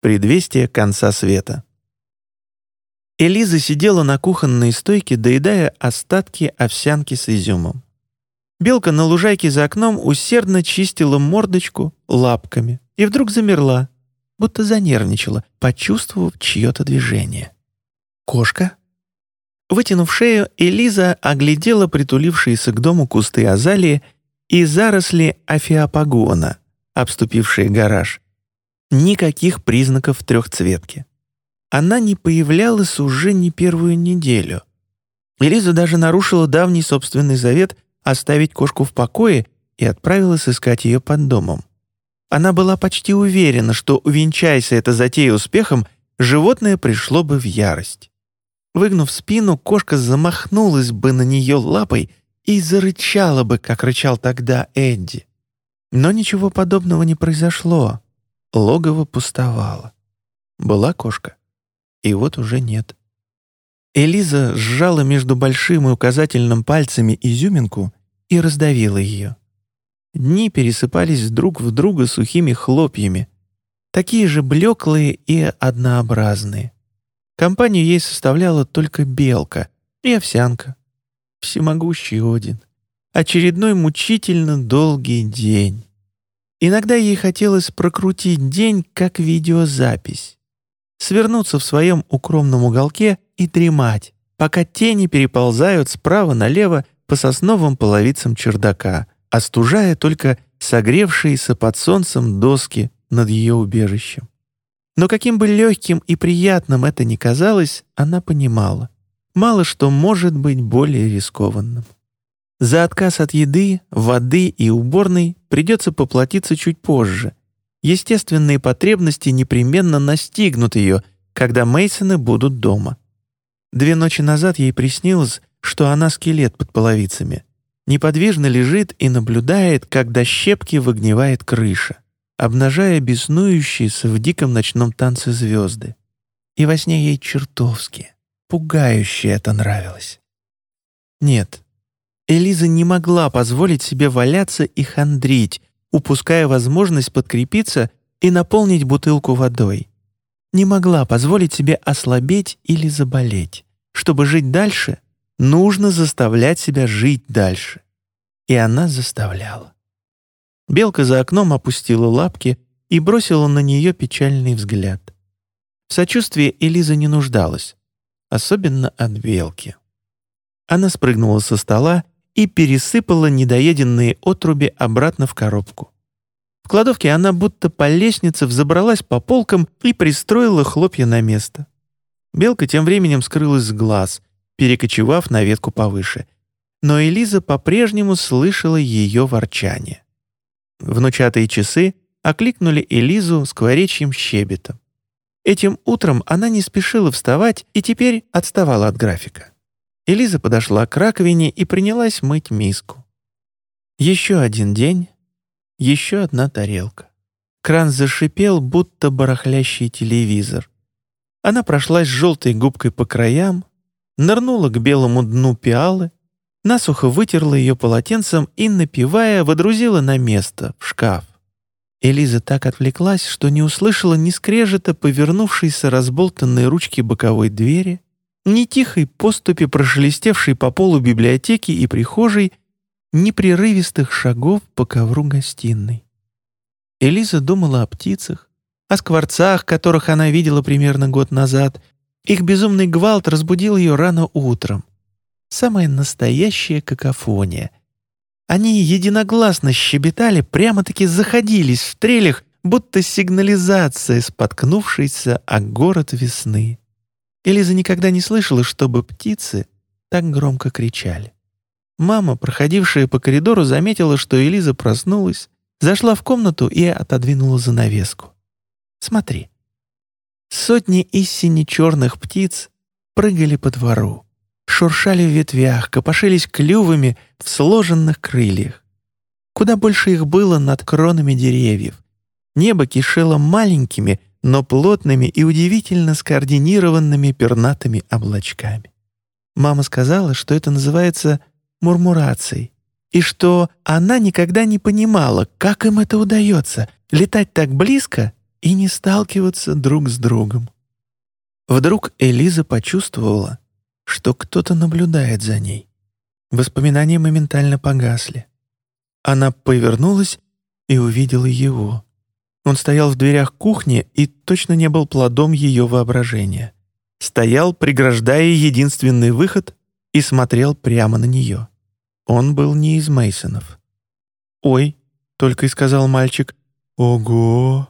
Предвестие конца света. Элиза сидела на кухонной стойке, доедая остатки овсянки с изюмом. Белка на лужайке за окном усердно чистила мордочку лапками и вдруг замерла, будто занервничала, почувствовав чье-то движение. «Кошка?» Вытянув шею, Элиза оглядела притулившиеся к дому кусты азалии и заросли афиопагона, обступившие гараж. Никаких признаков трехцветки. Она не появлялась уже не первую неделю. Элиза даже нарушила давний собственный завет оставить кошку в покое и отправилась искать ее под домом. Она была почти уверена, что, увенчайся эта затея успехом, животное пришло бы в ярость. Выгнув спину, кошка замахнулась бы на нее лапой и зарычала бы, как рычал тогда Эдди. Но ничего подобного не произошло. Логово пустовало. Была кошка, и вот уже нет. Элиза сжала между большим и указательным пальцами изюминку и раздавила ее. Дни пересыпались друг в друга сухими хлопьями, такие же блеклые и однообразные. Компанию ей составляла только белка и овсянка. Всемогущий Один. Очередной мучительно долгий день. Иногда ей хотелось прокрутить день как видеозапись. Свернуться в своем укромном уголке и дремать, пока тени переползают справа налево по сосновым половицам чердака, остужая только согревшиеся под солнцем доски над ее убежищем. Но каким бы легким и приятным это ни казалось, она понимала. Мало что может быть более рискованным. За отказ от еды, воды и уборной придется поплатиться чуть позже. Естественные потребности непременно настигнут ее, когда Мейсоны будут дома. Две ночи назад ей приснилось, что она скелет под половицами. Неподвижно лежит и наблюдает, как до щепки выгнивает крыша обнажая беснующиеся в диком ночном танце звезды. И во сне ей чертовски, пугающе это нравилось. Нет, Элиза не могла позволить себе валяться и хандрить, упуская возможность подкрепиться и наполнить бутылку водой. Не могла позволить себе ослабеть или заболеть. Чтобы жить дальше, нужно заставлять себя жить дальше. И она заставляла. Белка за окном опустила лапки и бросила на нее печальный взгляд. В сочувствии Элиза не нуждалась, особенно от белки. Она спрыгнула со стола и пересыпала недоеденные отруби обратно в коробку. В кладовке она будто по лестнице взобралась по полкам и пристроила хлопья на место. Белка тем временем скрылась с глаз, перекочевав на ветку повыше. Но Элиза по-прежнему слышала ее ворчание. Внучатые часы окликнули Элизу скворечьим щебетом. Этим утром она не спешила вставать и теперь отставала от графика. Элиза подошла к раковине и принялась мыть миску. Еще один день, еще одна тарелка. Кран зашипел, будто барахлящий телевизор. Она прошлась желтой губкой по краям, нырнула к белому дну пиалы, насухо вытерла ее полотенцем и, напивая, водрузила на место, в шкаф. Элиза так отвлеклась, что не услышала ни скрежета повернувшейся разболтанной ручки боковой двери, ни тихой поступи, прошелестевшей по полу библиотеки и прихожей, ни прерывистых шагов по ковру гостиной. Элиза думала о птицах, о скворцах, которых она видела примерно год назад. Их безумный гвалт разбудил ее рано утром самая настоящая какофония. Они единогласно щебетали, прямо-таки заходились в трелях, будто сигнализация, споткнувшаяся о город весны. Элиза никогда не слышала, чтобы птицы так громко кричали. Мама, проходившая по коридору, заметила, что Элиза проснулась, зашла в комнату и отодвинула занавеску. «Смотри». Сотни истине черных птиц прыгали по двору шуршали в ветвях, копошились клювами в сложенных крыльях. Куда больше их было над кронами деревьев. Небо кишело маленькими, но плотными и удивительно скоординированными пернатыми облачками. Мама сказала, что это называется мурмурацией, и что она никогда не понимала, как им это удается — летать так близко и не сталкиваться друг с другом. Вдруг Элиза почувствовала, что кто-то наблюдает за ней. Воспоминания моментально погасли. Она повернулась и увидела его. Он стоял в дверях кухни и точно не был плодом ее воображения. Стоял, преграждая единственный выход, и смотрел прямо на нее. Он был не из Мейсонов. «Ой», — только и сказал мальчик, — «ого».